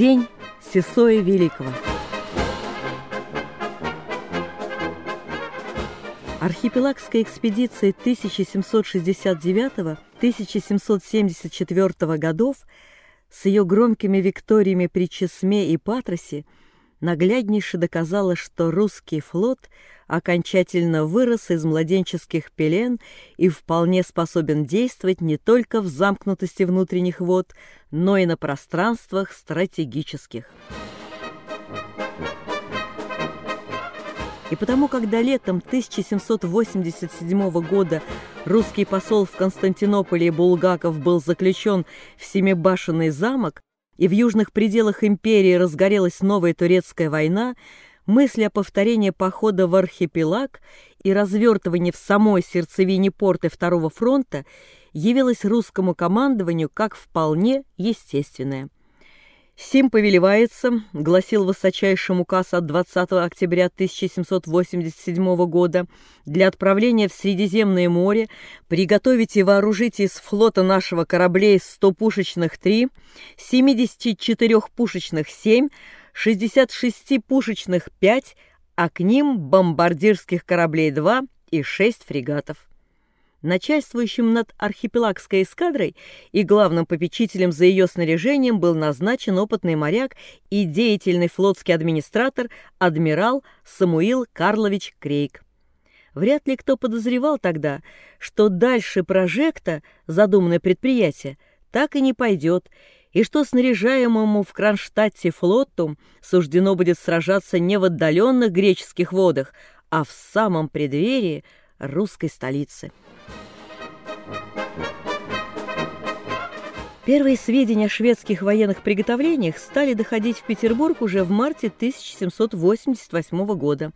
День Сесоя Великого. Архипелагская экспедиция 1769-1774 годов с ее громкими викториями при Чесме и Патросе нагляднейше доказала, что русский флот окончательно вырос из младенческих пелен и вполне способен действовать не только в замкнутости внутренних вод, но и на пространствах стратегических. И потому, когда летом 1787 года русский посол в Константинополе Булгаков был заключен в Семибашенный замок, и в южных пределах империи разгорелась новая турецкая война, мысль о повторении похода в архипелаг и развертывании в самой сердцевине порты Второго фронта явилась русскому командованию как вполне естественная. «Сим повелевается», — гласил высочайший указ от 20 октября 1787 года, «для отправления в Средиземное море приготовить и вооружить из флота нашего кораблей 100-пушечных 3, 74-пушечных 7, 66-пушечных 5, а к ним бомбардирских кораблей 2 и 6 фрегатов». Начальствующим над архипелагской эскадрой и главным попечителем за ее снаряжением был назначен опытный моряк и деятельный флотский администратор адмирал Самуил Карлович Крейг. Вряд ли кто подозревал тогда, что дальше прожекта, задуманное предприятие, так и не пойдет, и что снаряжаемому в Кронштадте флоту суждено будет сражаться не в отдаленных греческих водах, а в самом преддверии русской столицы. Первые сведения о шведских военных приготовлениях стали доходить в Петербург уже в марте 1788 года.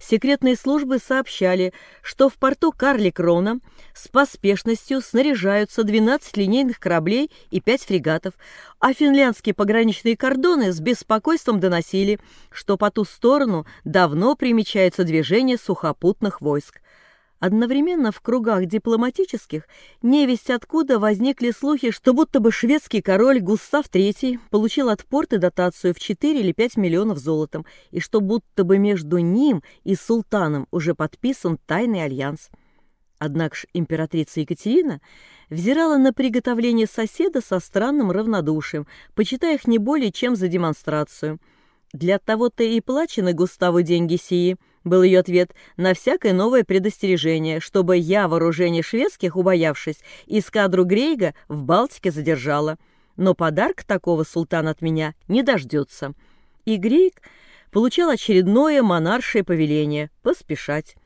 Секретные службы сообщали, что в порту Карлик-Рона с поспешностью снаряжаются 12 линейных кораблей и 5 фрегатов, а финляндские пограничные кордоны с беспокойством доносили, что по ту сторону давно примечается движение сухопутных войск. Одновременно в кругах дипломатических невесть откуда возникли слухи, что будто бы шведский король Густав III получил от порты дотацию в 4 или 5 миллионов золотом, и что будто бы между ним и султаном уже подписан тайный альянс. Однако ж императрица Екатерина взирала на приготовление соседа со странным равнодушием, почитая их не более чем за демонстрацию. Для того-то и плачены Густаву деньги сии – был ее ответ на всякое новое предостережение, чтобы я, вооружение шведских, убоявшись, эскадру Грейга в Балтике задержала. Но подарок такого султан от меня не дождется. И Грейг получал очередное монаршее повеление – поспешать.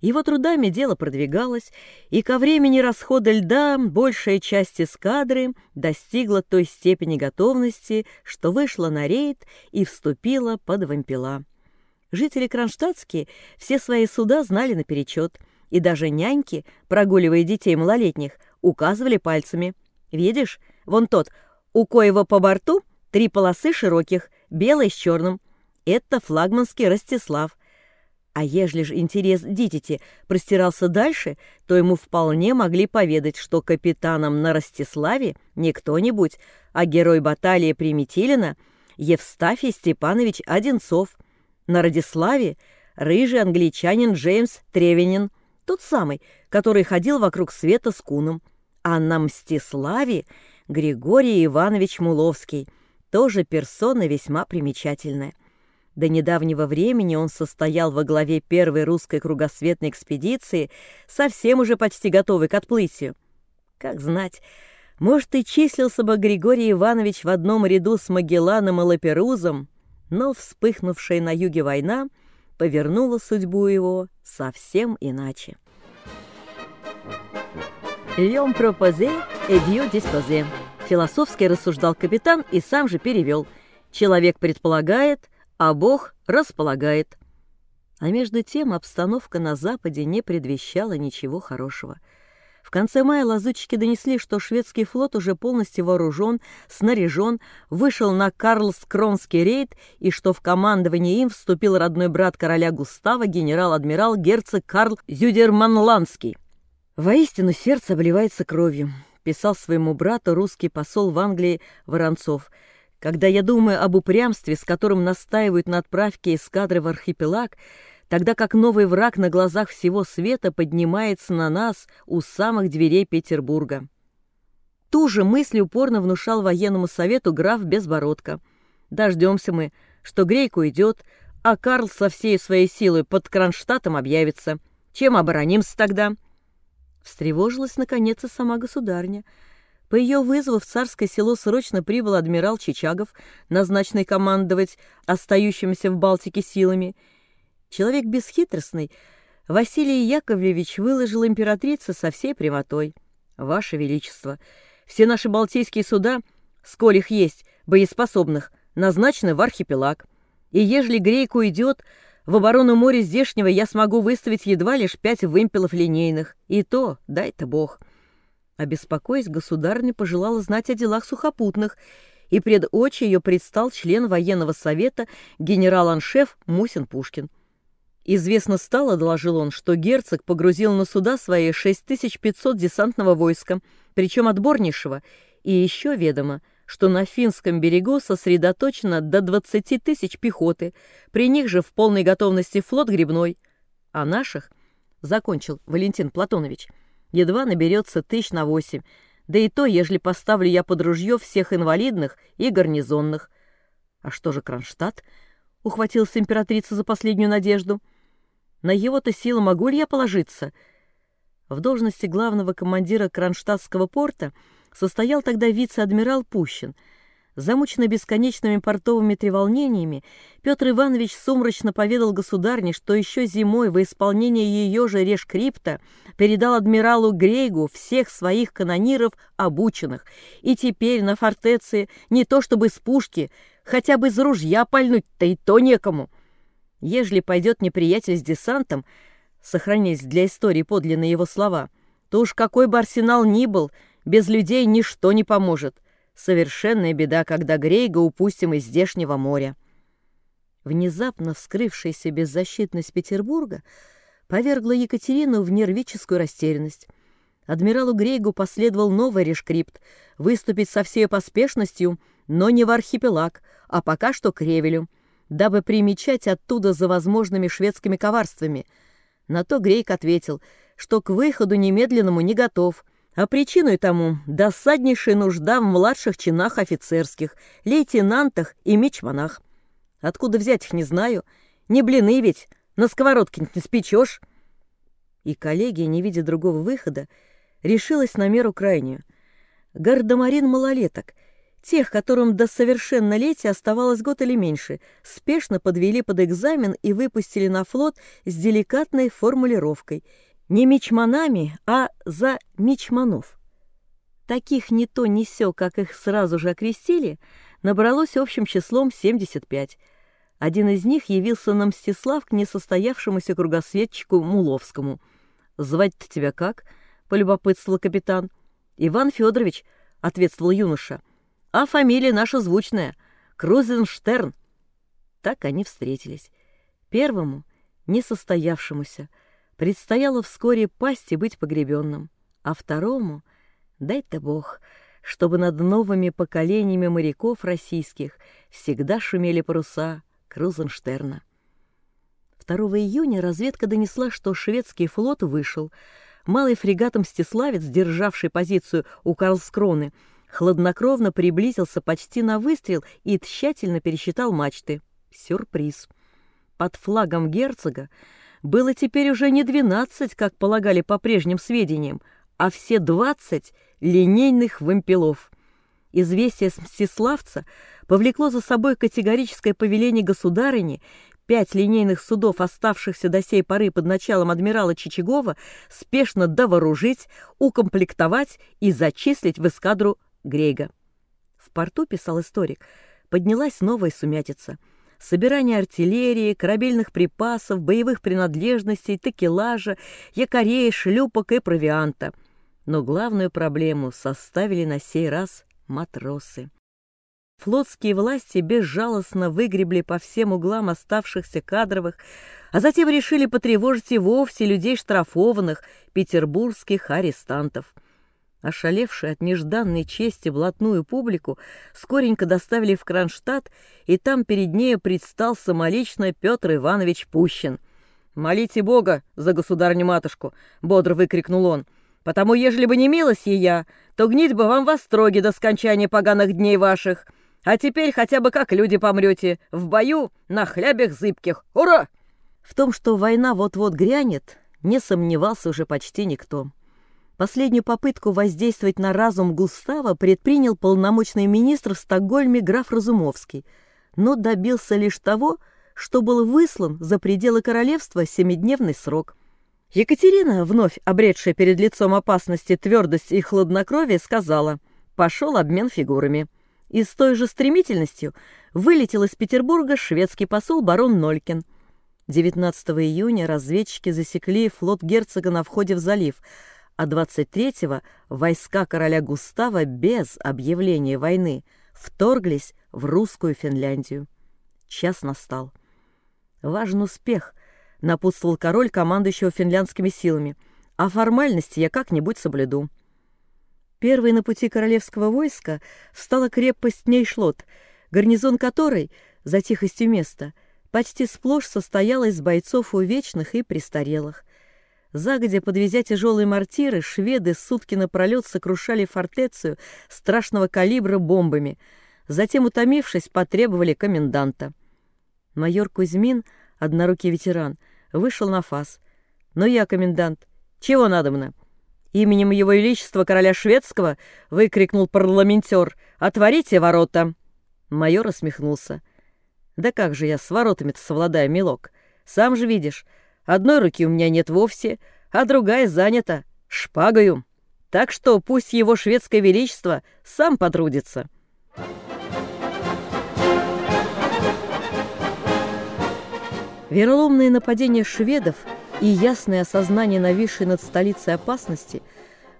Его трудами дело продвигалось, и ко времени расхода льда большая часть эскадры достигла той степени готовности, что вышла на рейд и вступила под вампела. Жители Кронштадтские все свои суда знали наперечет, и даже няньки, прогуливая детей малолетних, указывали пальцами. «Видишь, вон тот, у коего по борту три полосы широких, белый с черным. Это флагманский Ростислав. А ежели же интерес дитяти простирался дальше, то ему вполне могли поведать, что капитаном на Ростиславе не кто-нибудь, а герой баталии Примитилина Евстафий Степанович Одинцов — на Радиславе рыжий англичанин Джеймс Тревенин, тот самый, который ходил вокруг света с куном. А на Мстиславе Григорий Иванович Муловский, тоже персона весьма примечательная. До недавнего времени он состоял во главе первой русской кругосветной экспедиции, совсем уже почти готовый к отплытию. Как знать, может, и числился бы Григорий Иванович в одном ряду с Магелланом и Лаперузом, но вспыхнувшая на юге война повернула судьбу его совсем иначе. «Лем пропозе, эдио диспозе», — философски рассуждал капитан и сам же перевел. «Человек предполагает, а Бог располагает». А между тем обстановка на Западе не предвещала ничего хорошего — в конце мая лазутчики донесли, что шведский флот уже полностью вооружен, снаряжен, вышел на Карлскронский рейд и что в командование им вступил родной брат короля Густава, генерал-адмирал герцог Карл Зюдерманландский. «Воистину сердце обливается кровью», — писал своему брату русский посол в Англии Воронцов, Когда я думаю об упрямстве, с которым настаивают на отправке эскадры в архипелаг, тогда как новый враг на глазах всего света поднимается на нас у самых дверей Петербурга. Ту же мысль упорно внушал военному совету граф Безбородко. Дождемся мы, что Грейку идет, а Карл со всей своей силой под Кронштадтом объявится. Чем оборонимся тогда? Встревожилась, наконец, и сама государня. По ее вызову в царское село срочно прибыл адмирал Чичагов, назначенный командовать остающимися в Балтике силами. Человек бесхитростный, Василий Яковлевич выложил императрице со всей прямотой. «Ваше Величество, все наши балтийские суда, сколь их есть, боеспособных, назначены в архипелаг. И ежели Грейку идет, в оборону моря здешнего я смогу выставить едва лишь пять вымпелов линейных. И то, дай-то бог. Обеспокоясь, государыня пожелала знать о делах сухопутных, и пред очи ее предстал член военного совета генерал-аншеф Мусин Пушкин. Известно стало, доложил он, что герцог погрузил на суда свои 6500 десантного войска, причем отборнейшего, и еще ведомо — что на финском берегу сосредоточено до 20 тысяч пехоты, при них же в полной готовности флот грибной, а наших, закончил Валентин Платонович, едва наберется тысяч на восемь, да и то, ежели поставлю я под ружье всех инвалидных и гарнизонных. А что же Кронштадт? Ухватилась императрица за последнюю надежду. На его-то силу могу ли я положиться? В должности главного командира Кронштадтского порта — состоял тогда вице-адмирал Пущин. Замученный бесконечными портовыми треволнениями, Петр Иванович сумрачно поведал государне, что еще зимой во исполнение ее же решкрипта передал адмиралу Грейгу всех своих канониров обученных, и теперь на фортеции не то чтобы с пушки, хотя бы из ружья пальнуть-то и то некому. Ежели пойдет неприятель с десантом, сохранясь для истории подлинные его слова, то уж какой бы арсенал ни был — без людей ничто не поможет. Совершенная беда, когда Грейга упустим из здешнего моря. Внезапно вскрывшаяся беззащитность Петербурга повергла Екатерину в нервическую растерянность. Адмиралу Грейгу последовал новый решкрипт — выступить со всей поспешностью, но не в архипелаг, а пока что к Ревелю, дабы примечать оттуда за возможными шведскими коварствами. На то Грейк ответил, что к выходу немедленному не готов — а причиной тому досаднейшая нужда в младших чинах офицерских, лейтенантах и мичманах. Откуда взять их, не знаю. Не блины ведь, на сковородке не спечешь. И коллегия, не видя другого выхода, решилась на меру крайнюю. Гардемарин малолеток, тех, которым до совершеннолетия оставалось год или меньше, спешно подвели под экзамен и выпустили на флот с деликатной формулировкой — не мичманами, а за мичманов. Таких не то не сё, как их сразу же окрестили, набралось общим числом 75. Один из них явился на Мстислав к несостоявшемуся кругосветчику Муловскому. «Звать-то тебя как?» — полюбопытствовал капитан. «Иван Федорович», — ответствовал юноша. «А фамилия наша звучная — Крузенштерн». Так они встретились. Первому — несостоявшемуся — предстояло вскоре пасть и быть погребенным, а второму — дай-то Бог, чтобы над новыми поколениями моряков российских всегда шумели паруса Крузенштерна. 2 июня разведка донесла, что шведский флот вышел. Малый фрегат «Мстиславец», державший позицию у Карлскроны, хладнокровно приблизился почти на выстрел и тщательно пересчитал мачты. Сюрприз. Под флагом герцога было теперь уже не двенадцать, как полагали по прежним сведениям, а все двадцать линейных вымпелов. Известие с Мстиславца повлекло за собой категорическое повеление государыни пять линейных судов, оставшихся до сей поры под началом адмирала Чичагова, спешно довооружить, укомплектовать и зачислить в эскадру Грейга. В порту, писал историк, поднялась новая сумятица – собирание артиллерии, корабельных припасов, боевых принадлежностей, текелажа, якорей, шлюпок и провианта. Но главную проблему составили на сей раз матросы. Флотские власти безжалостно выгребли по всем углам оставшихся кадровых, а затем решили потревожить и вовсе людей штрафованных, петербургских арестантов. Ошалевшие от нежданной чести блатную публику скоренько доставили в Кронштадт, и там перед нею предстал самолично Петр Иванович Пущин. «Молите Бога за государню-матушку!» — бодро выкрикнул он. «Потому, ежели бы не милость ея, то гнить бы вам во строге до скончания поганых дней ваших. А теперь хотя бы как люди помрете, в бою на хлябях зыбких. Ура!» В том, что война вот-вот грянет, не сомневался уже почти никто. Последнюю попытку воздействовать на разум Густава предпринял полномочный министр в Стокгольме граф Разумовский, но добился лишь того, что был выслан за пределы королевства семидневный срок. Екатерина, вновь обретшая перед лицом опасности твердость и хладнокровие, сказала «пошел обмен фигурами». И с той же стремительностью вылетел из Петербурга шведский посол барон Нолькин. 19 июня разведчики засекли флот герцога на входе в залив – а 23-го войска короля Густава без объявления войны вторглись в русскую Финляндию. Час настал. Важный успех, напутствовал король командующего финляндскими силами, а формальности я как-нибудь соблюду. Первой на пути королевского войска встала крепость Нейшлот, гарнизон которой, за тихостью места, почти сплошь состоял из бойцов увечных и престарелых. Загодя подвезя тяжелые мортиры, шведы сутки напролет сокрушали фортецию страшного калибра бомбами. Затем, утомившись, потребовали коменданта. Майор Кузьмин, однорукий ветеран, вышел на фас. «Но я комендант. Чего надобно?» «Именем Его Величества Короля Шведского!» — выкрикнул парламентер. «Отворите ворота!» Майор усмехнулся. «Да как же я с воротами-то совладаю, милок? Сам же видишь, Одной руки у меня нет вовсе, а другая занята шпагою. Так что пусть его шведское величество сам потрудится». Вероломное нападение шведов и ясное осознание нависшей над столицей опасности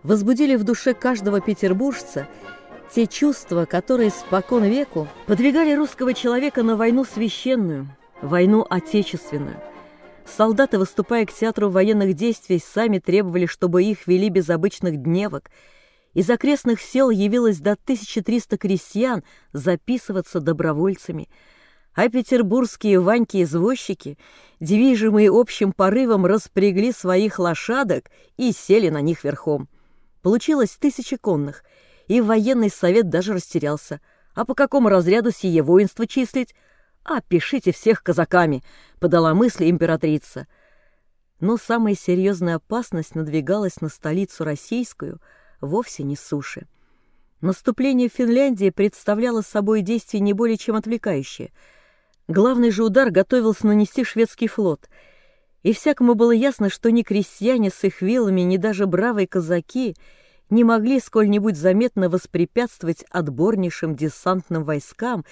возбудили в душе каждого петербуржца те чувства, которые спокон веку подвигали русского человека на войну священную, войну отечественную – Солдаты, выступая к театру военных действий, сами требовали, чтобы их вели без обычных дневок. Из окрестных сел явилось до 1300 крестьян записываться добровольцами. А петербургские ваньки-извозчики, движимые общим порывом, распрягли своих лошадок и сели на них верхом. Получилось тысячи конных, и военный совет даже растерялся. А по какому разряду сие воинство числить? «А, пишите всех казаками», — подала мысль императрица. Но самая серьезная опасность надвигалась на столицу российскую, вовсе не суши. Наступление Финляндии представляло собой действие не более чем отвлекающее. Главный же удар готовился нанести шведский флот, и всякому было ясно, что ни крестьяне с их вилами, ни даже бравые казаки не могли сколь-нибудь заметно воспрепятствовать отборнейшим десантным войскам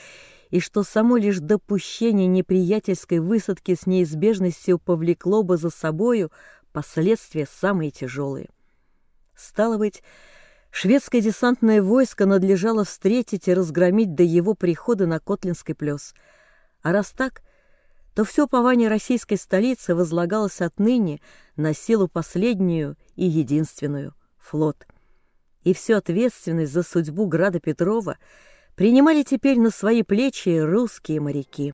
и что само лишь допущение неприятельской высадки с неизбежностью повлекло бы за собою последствия самые тяжелые. Стало быть, шведское десантное войско надлежало встретить и разгромить до его прихода на Котлинский плес. А раз так, то все упование российской столицы возлагалось отныне на силу последнюю и единственную — флот. И всю ответственность за судьбу града Петрова — принимали теперь на свои плечи русские моряки.